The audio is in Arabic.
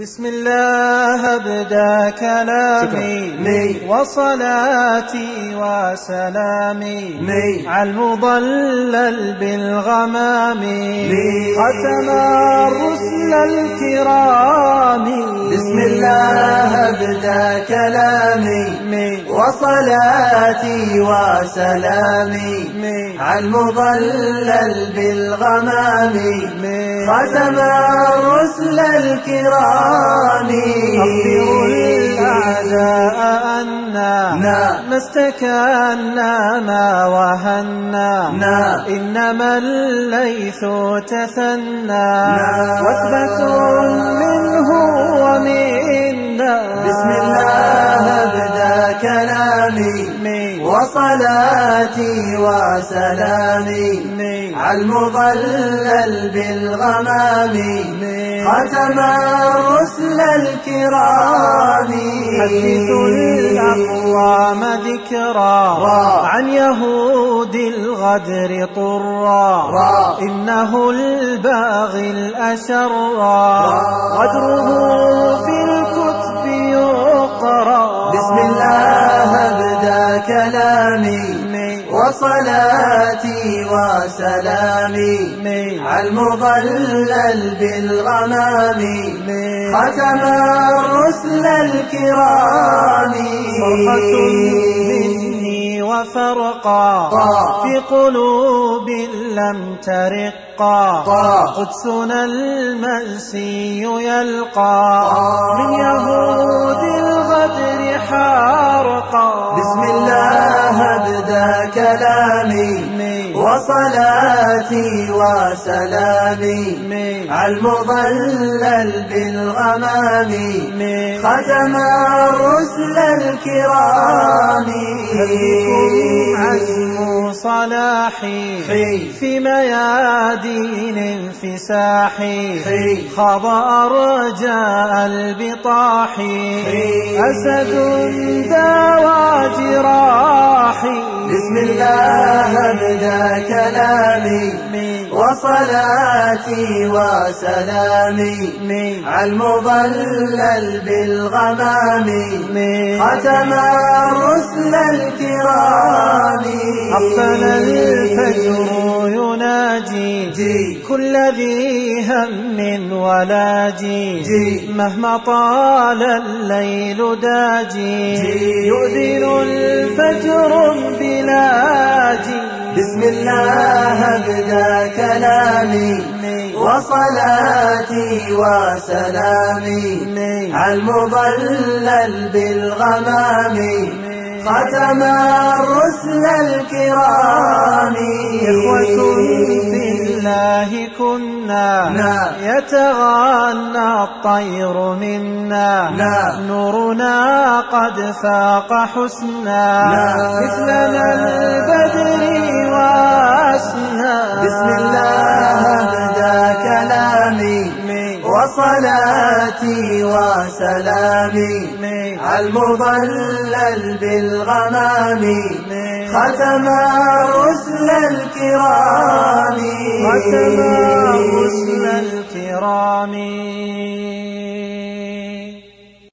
بسم الله أبدا كلامي. وصلاتي وسلامي. على المضلل بالغمام. ختم الرسل الكرام. بسم الله أبدا كلامي. وصلاتي وسلامي. على المضلل بالغمام. ختم الرسل الكرام. أخبروا الأعداء أنا ما استكنا ما وهنا. إنما الليث تثنى. وثبة منه ومنا. بسم الله ابدا كلامي. وصلاتي وسلامي. على المضلل بالغمام. ختم الرسل الكرام. حدثوا الأقوام ذكرا. عن يهود الغدر طرا. إنه الباغي الأشرا. غدره في الكتب يقرا. بسم الله ابدا كلامي. وصلاتي وسلامي. على المضلل بالغمام. ختم الرسل الكرام. وفرقا. في قلوب لم ترقا. قدسنا المنسي يلقى. من كلامي وصلاتي وسلامي. على المضلل بالغمام. ختم الرسل الكرام. عزم صلاحي في ميادين انفساحي خاض أرجاء البطاح أسد داوى جراحي بسم الله ابدا كلامي وصلاتي وسلامي على المضلل بالغمام ختم الرسل الكرام. أقبل الفجر يناجي. كل ذي هم ولاجي. مهما طال الليل داجي. يؤذن الفجر بلاجي. بسم الله ابدا كلامي وصلاتي وسلامي. على المضلل بالغمام؟ ختم الرسل الكرام. إخوة في الله كنا. يتغنى الطير منا. نورنا قد فاق حسنا. مثلنا البدر وأسنا. بسم الله ابدا كلامي. وصلاتي وسلامي على المضلل بالغمام. ختم الرسل الكرام. ختم الرسل الكرام.